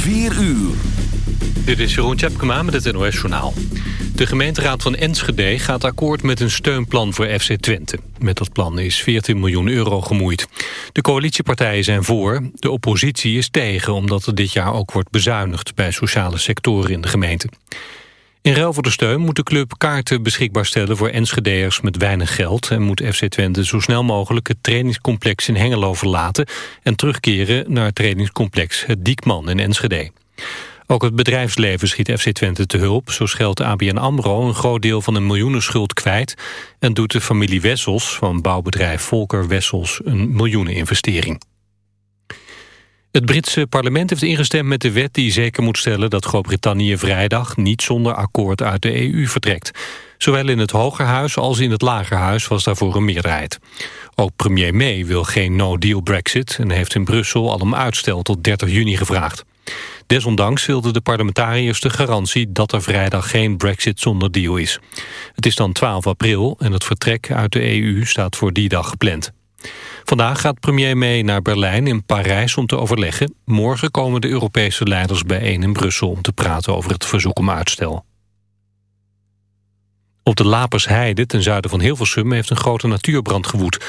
4 uur. Dit is Jeroen Tjepkema met het NOS Journaal. De gemeenteraad van Enschede gaat akkoord met een steunplan voor FC Twente. Met dat plan is 14 miljoen euro gemoeid. De coalitiepartijen zijn voor, de oppositie is tegen... omdat er dit jaar ook wordt bezuinigd bij sociale sectoren in de gemeente. In ruil voor de steun moet de club kaarten beschikbaar stellen voor Enschede'ers met weinig geld en moet FC Twente zo snel mogelijk het trainingscomplex in Hengelo verlaten en terugkeren naar het trainingscomplex Het Diekman in Enschede. Ook het bedrijfsleven schiet FC Twente te hulp. Zo scheldt ABN AMRO een groot deel van een miljoenenschuld kwijt... en doet de familie Wessels van bouwbedrijf Volker Wessels een miljoeneninvestering. Het Britse parlement heeft ingestemd met de wet die zeker moet stellen dat Groot-Brittannië vrijdag niet zonder akkoord uit de EU vertrekt. Zowel in het Hogerhuis als in het Lagerhuis was daarvoor een meerderheid. Ook premier May wil geen no-deal brexit en heeft in Brussel al om uitstel tot 30 juni gevraagd. Desondanks wilden de parlementariërs de garantie dat er vrijdag geen brexit zonder deal is. Het is dan 12 april en het vertrek uit de EU staat voor die dag gepland. Vandaag gaat premier mee naar Berlijn in Parijs om te overleggen. Morgen komen de Europese leiders bijeen in Brussel... om te praten over het verzoek om uitstel. Op de Lapersheide, ten zuiden van Hilversum... heeft een grote natuurbrand gewoed.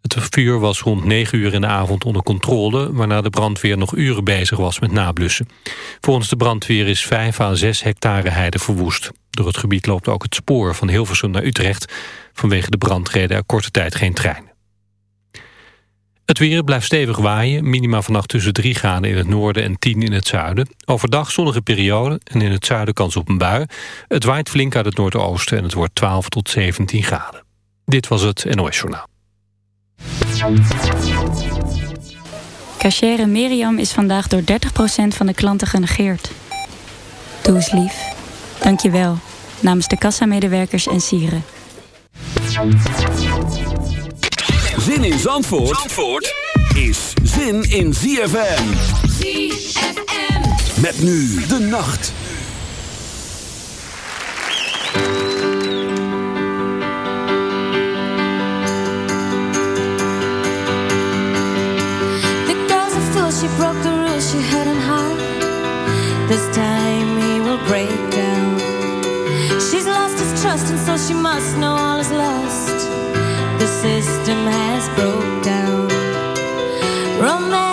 Het vuur was rond 9 uur in de avond onder controle... waarna de brandweer nog uren bezig was met nablussen. Volgens de brandweer is 5 à 6 hectare heide verwoest. Door het gebied loopt ook het spoor van Hilversum naar Utrecht. Vanwege de brand reden er korte tijd geen trein. Het weer blijft stevig waaien. Minima vannacht tussen 3 graden in het noorden en 10 in het zuiden. Overdag zonnige periode en in het zuiden kans op een bui. Het waait flink uit het noordoosten en het wordt 12 tot 17 graden. Dit was het NOS Journaal. Cachere Miriam is vandaag door 30% van de klanten genegeerd. Doe eens lief. Dank je wel. Namens de kassamedewerkers en sieren. Zin in Zandvoort, Zandvoort is zin in ZFM. ZFM. Met nu de nacht. The girl's a fool, she broke the rules she hadn't heart. This time he will break down. She's lost his trust, and so she must know all is lost. System has broke down. Romance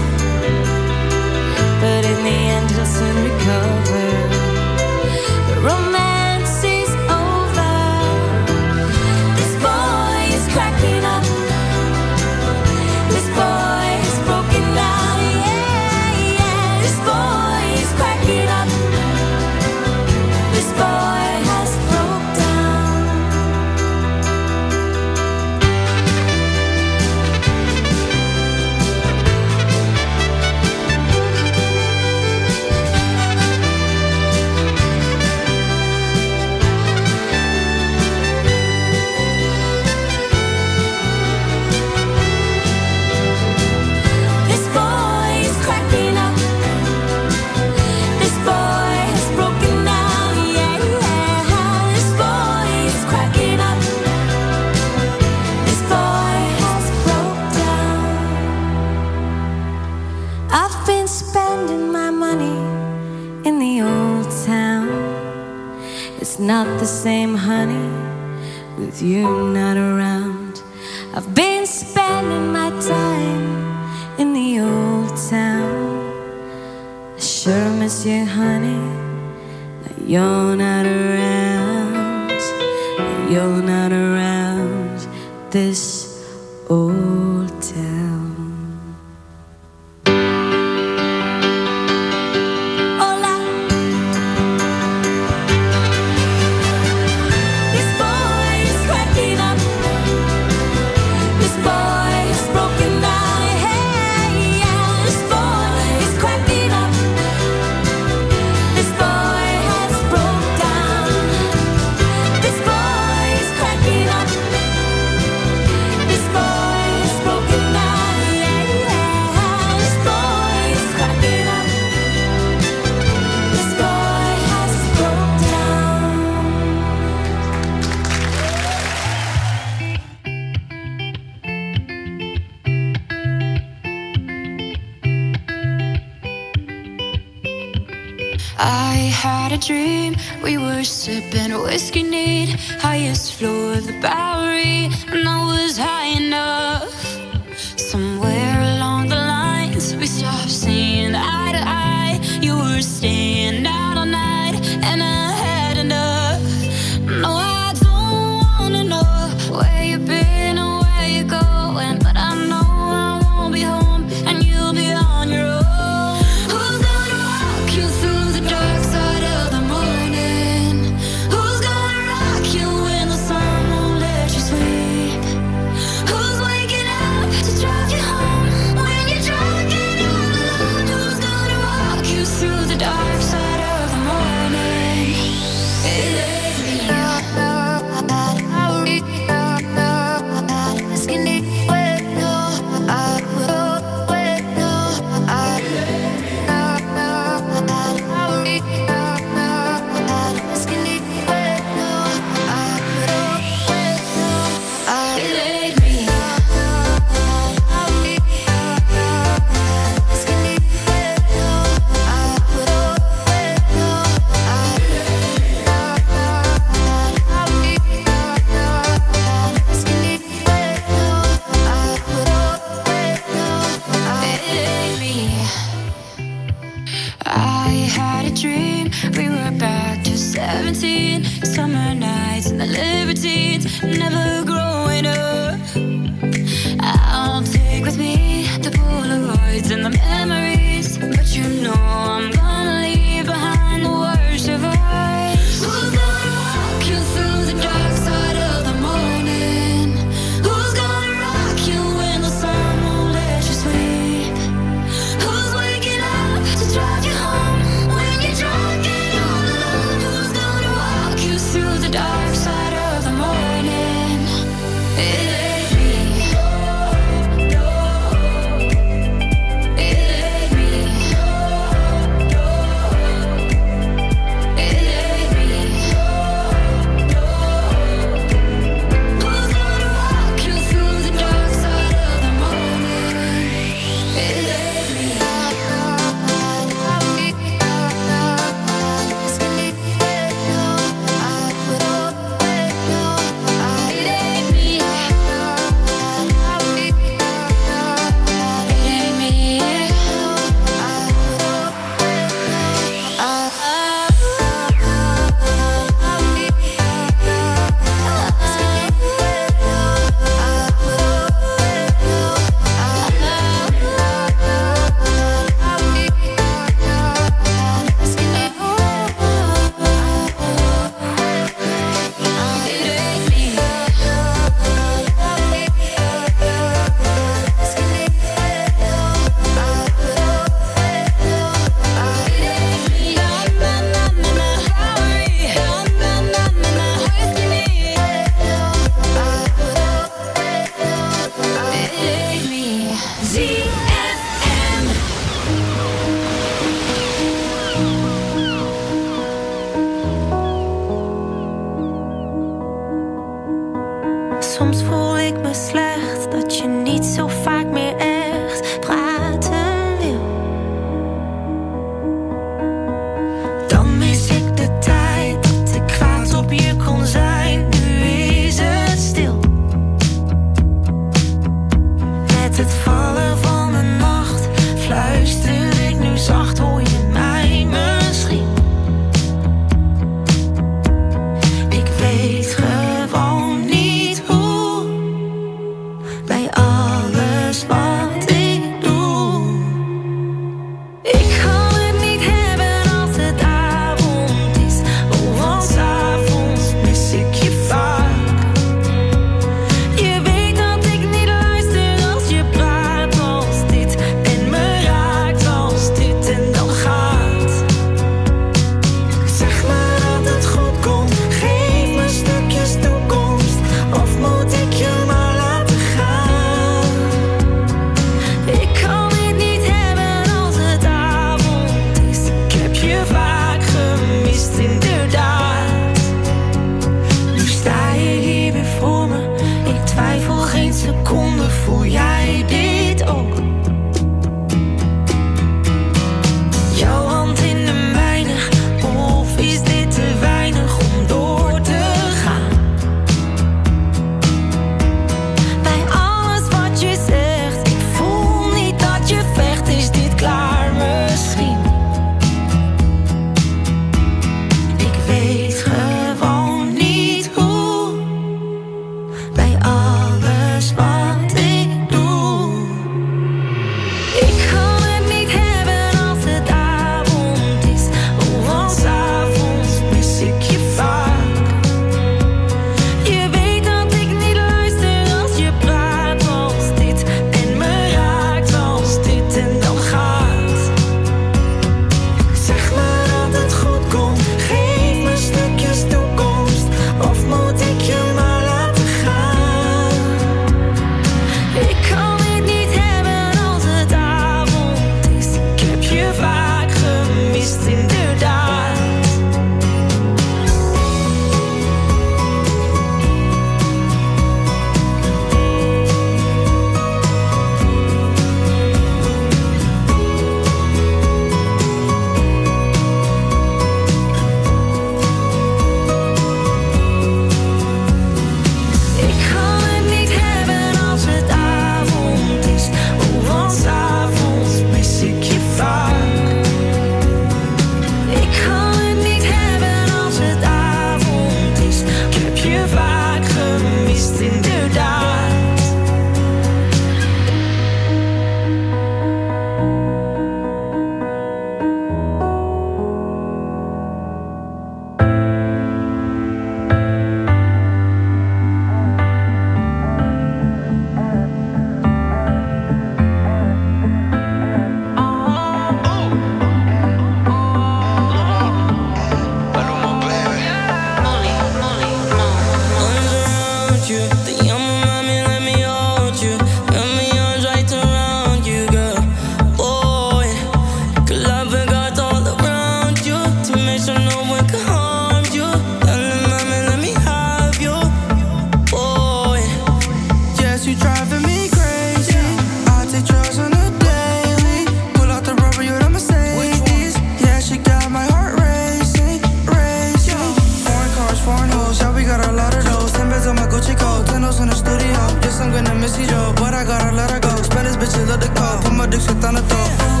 chillen ik kou, maar dicht zit aan het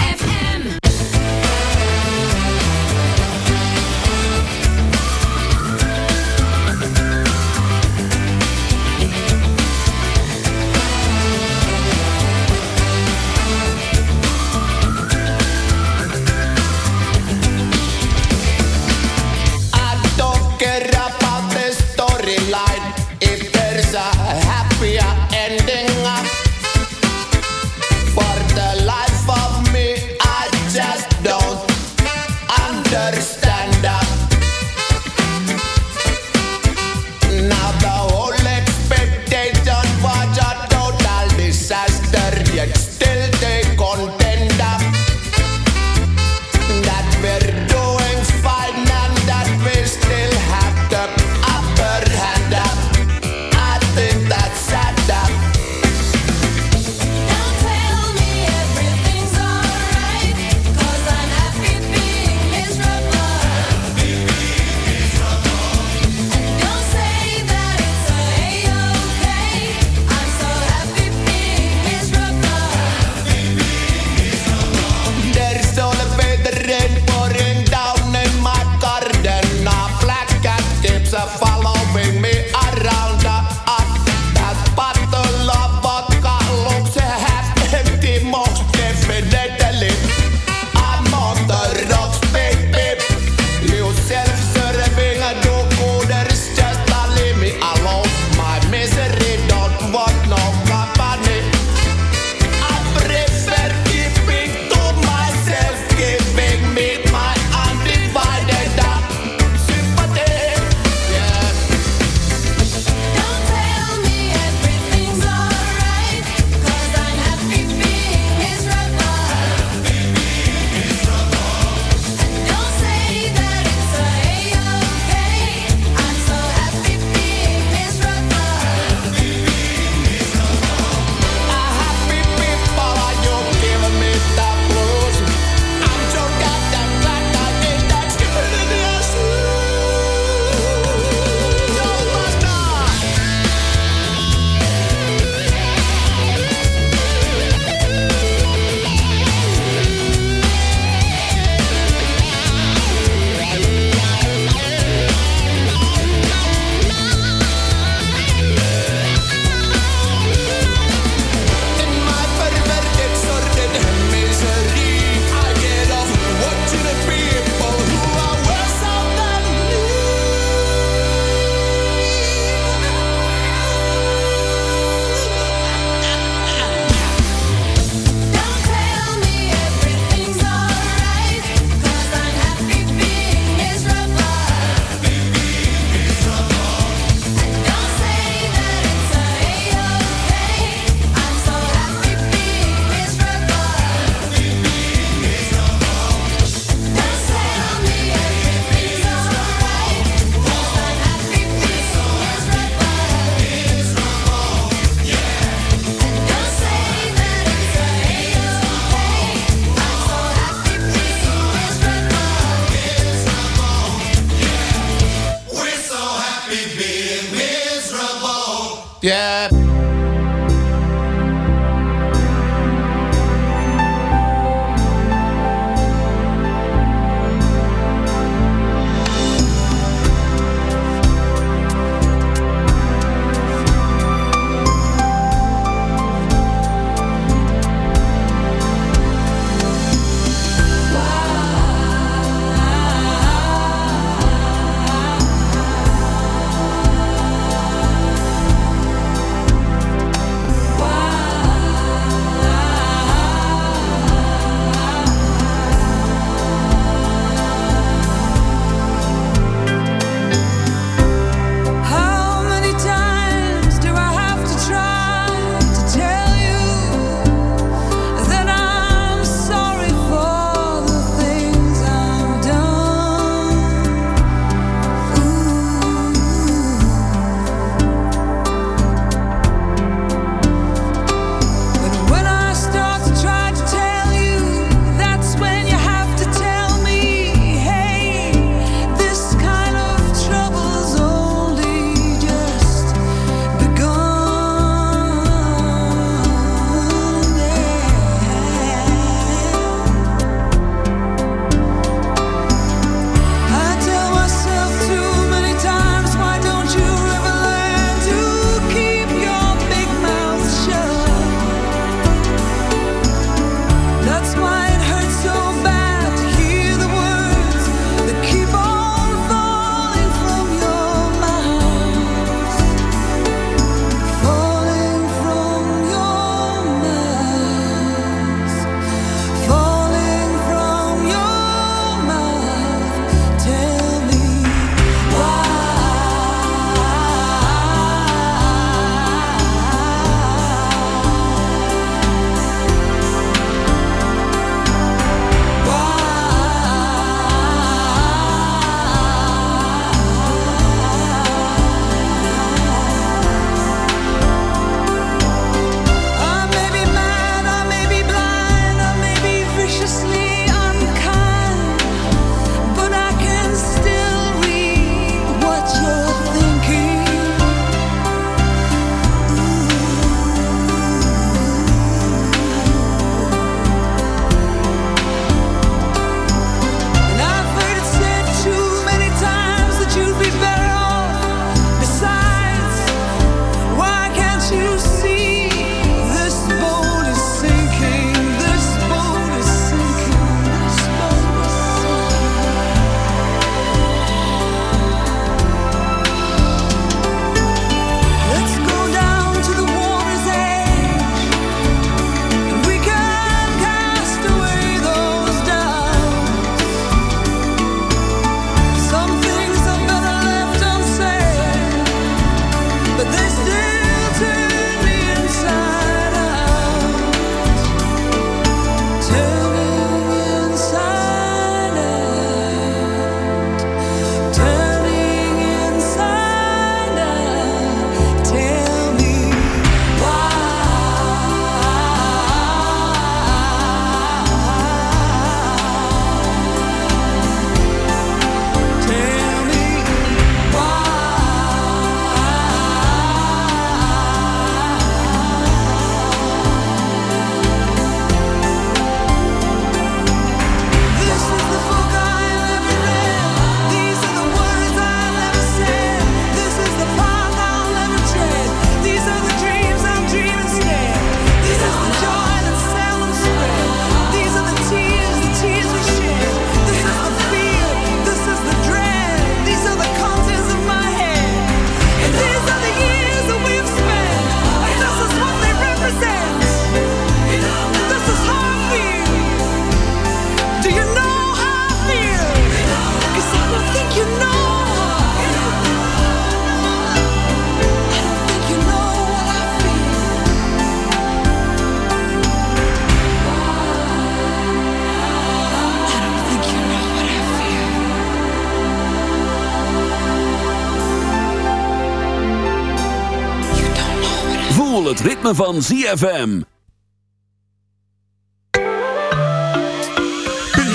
ritme van ZFM.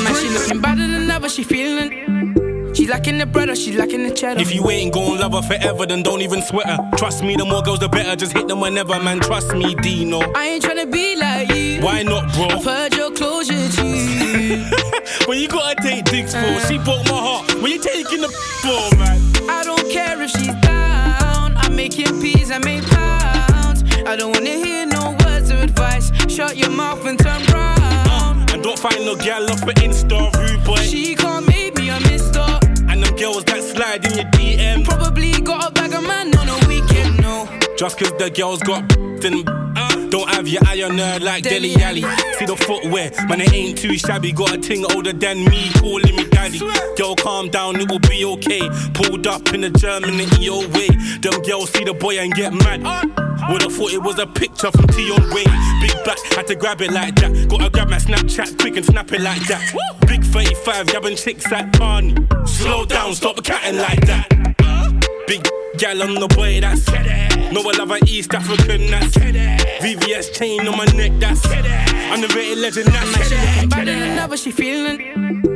Man, she looking better than ever, she feeling. She lacking the bread or she lacking the cheddar. If you ain't gon' love her forever, then don't even sweat her. Trust me, the more girls, the better. Just hit them whenever, man. Trust me, Deno. I ain't tryna be like you. Why not, bro? I've heard your closure, G. when you gotta take dicks for, uh. she broke my heart. When you taking the for, man? I don't care if she's down. I'm making peas, I make pounds. I don't wanna hear no words of advice. Shut your mouth and turn round. Uh, and don't find no gal off of Insta, rude boy. She can't make me a mister. And them girls that slide in your DM. Probably got a bag of man on a weekend, no. Just cause the girls got then uh, don't have your eye on her like Dele Alli. See the footwear, man, it ain't too shabby. Got a ting older than me, calling me daddy. Girl, calm down, it will be okay. Pulled up in the German in your way. Them girls see the boy and get mad. Would've thought it was a picture from Tion Wayne. Big back, had to grab it like that. Gotta grab my Snapchat quick and snap it like that. Big 35, yabbing chicks at Barney. Slow down, stop catting like that. Big gal on the boy, that's No, I love an East African, that's VVS chain on my neck, that's Underrated legend, Man, she looking that's better than ever, she feeling.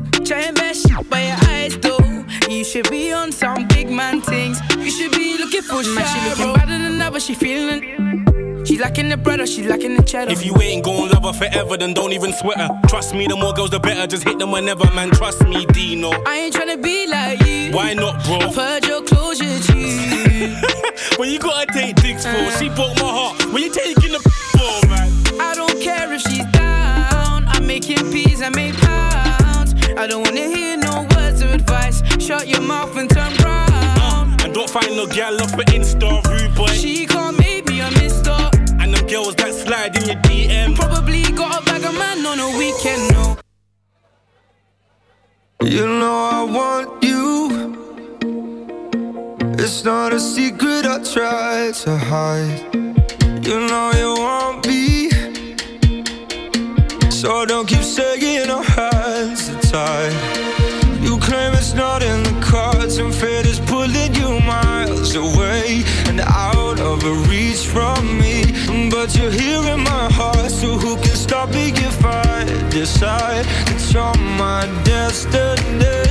Try and mess up by your eyes, though. You should be on some big man things. You should be looking for shit. She looking better than ever, she feeling. She lacking the bread or she lacking the cheddar. If you ain't gon' love her forever, then don't even sweat her. Trust me, the more girls, the better. Just hit them whenever, man. Trust me, Deno. I ain't tryna be like you. Why not, bro? I've heard your closure, G. when you gotta take dicks for, she broke my heart. When you taking the for, man? I don't care if she's down. I'm making peas, I make pounds. I don't wanna hear no words of advice. Shut your mouth and turn round. Uh, and don't find no gal off of Insta, rude boy. She can't make me a mister. And them girls that slide in your DM. Probably got a bag of man on a weekend, no. You know I want you. It's not a secret I try to hide. You know you want me. So don't keep saying our hands tied. You claim it's not in the cards, and fate is pulling you miles away and out of reach from me. But you're here in my heart, so who can stop me if I decide that you're my destiny?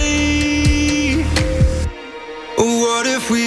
What if we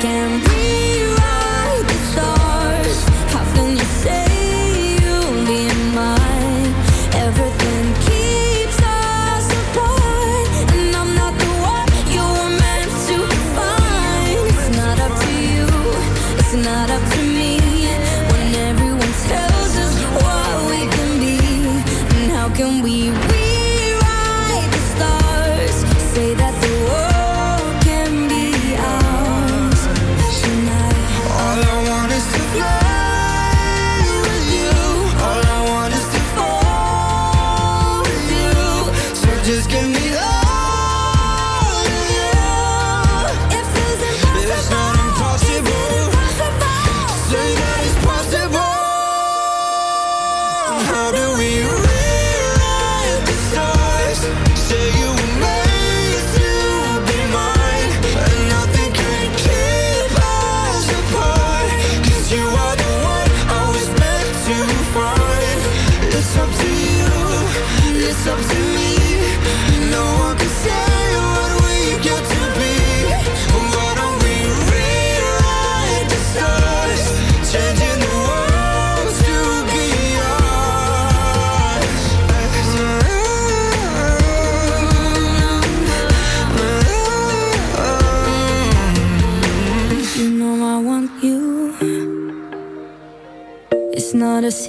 again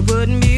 wouldn't be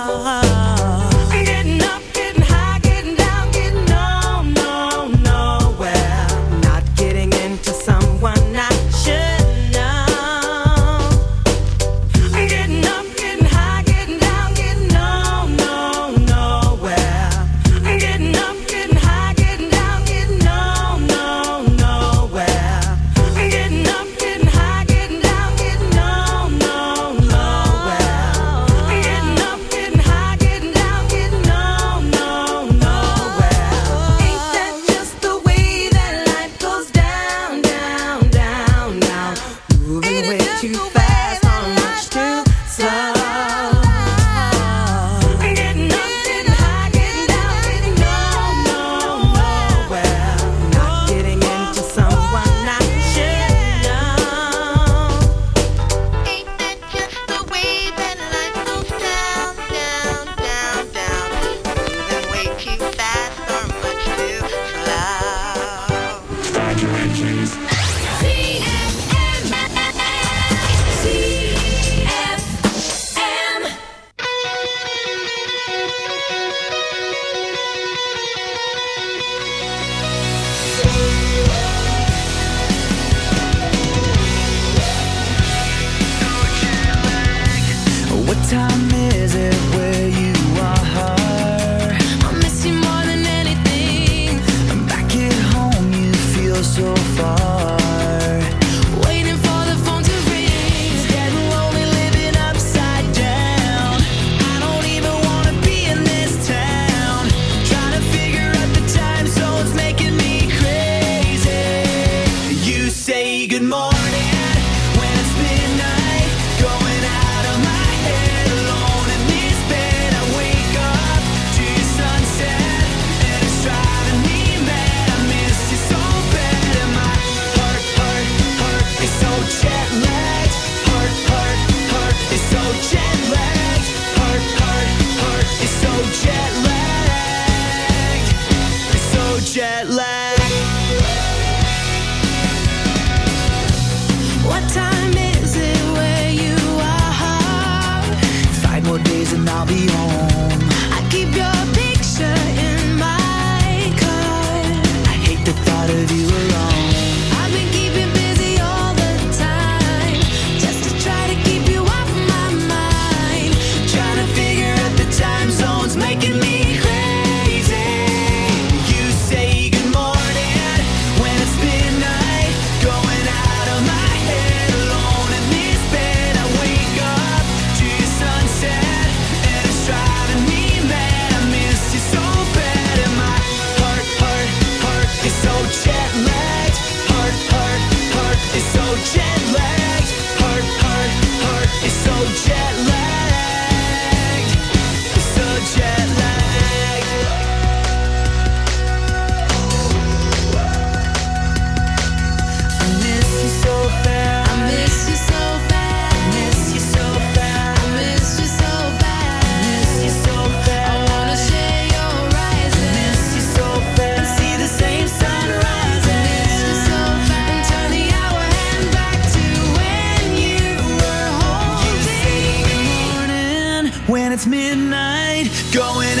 midnight going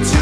to